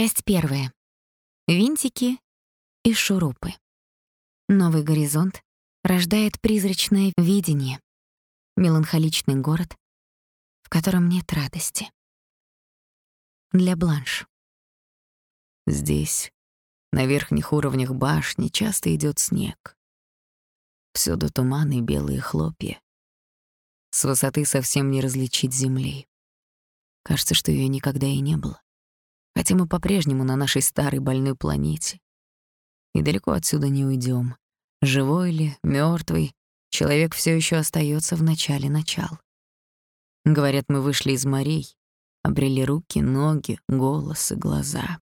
Часть первая. Винтики и шурупы. Новый горизонт рождает призрачное видение. Меланхоличный город, в котором нет радости. Для Бланш. Здесь, на верхних уровнях башни, часто идет снег. Всюду туман и белые хлопья. С высоты совсем не различить земли. Кажется, что ее никогда и не было. Хотя мы по-прежнему на нашей старой больной планете. И далеко отсюда не уйдем. Живой ли, мертвый, человек все еще остается в начале начал. Говорят, мы вышли из морей, обрели руки, ноги, голос и глаза.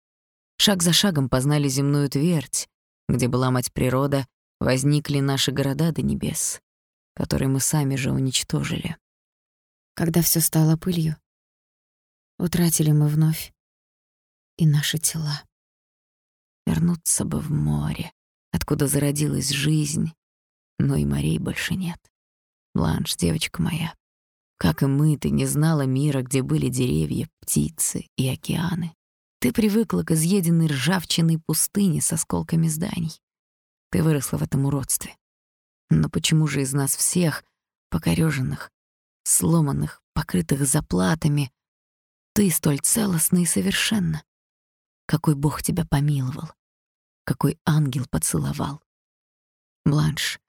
Шаг за шагом познали земную твердь, где была мать природа, возникли наши города до небес, которые мы сами же уничтожили. Когда все стало пылью, утратили мы вновь и наши тела. Вернуться бы в море, откуда зародилась жизнь, но и морей больше нет. Бланш, девочка моя, как и мы, ты не знала мира, где были деревья, птицы и океаны. Ты привыкла к изъеденной ржавчиной пустыне с осколками зданий. Ты выросла в этом уродстве. Но почему же из нас всех, покорёженных, сломанных, покрытых заплатами, ты столь целостна и совершенна? Какой Бог тебя помиловал, какой ангел поцеловал. Бланш,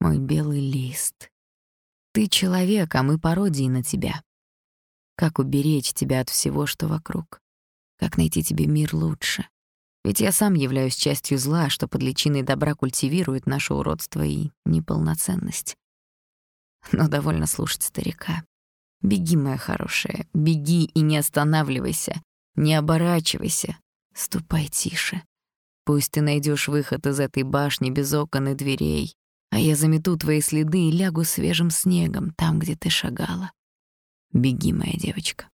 мой белый лист. Ты человек, а мы пародии на тебя. Как уберечь тебя от всего, что вокруг? Как найти тебе мир лучше? Ведь я сам являюсь частью зла, что под личиной добра культивирует наше уродство и неполноценность. Но довольно слушать старика. Беги, моя хорошая, беги и не останавливайся, не оборачивайся, ступай тише. Пусть ты найдешь выход из этой башни без окон и дверей, а я замету твои следы и лягу свежим снегом там, где ты шагала. Беги, моя девочка.